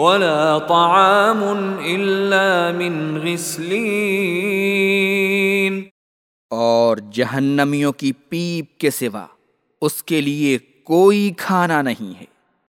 ولا طعام الا من غسلین اور جہنمیوں کی پیپ کے سوا اس کے لیے کوئی کھانا نہیں ہے۔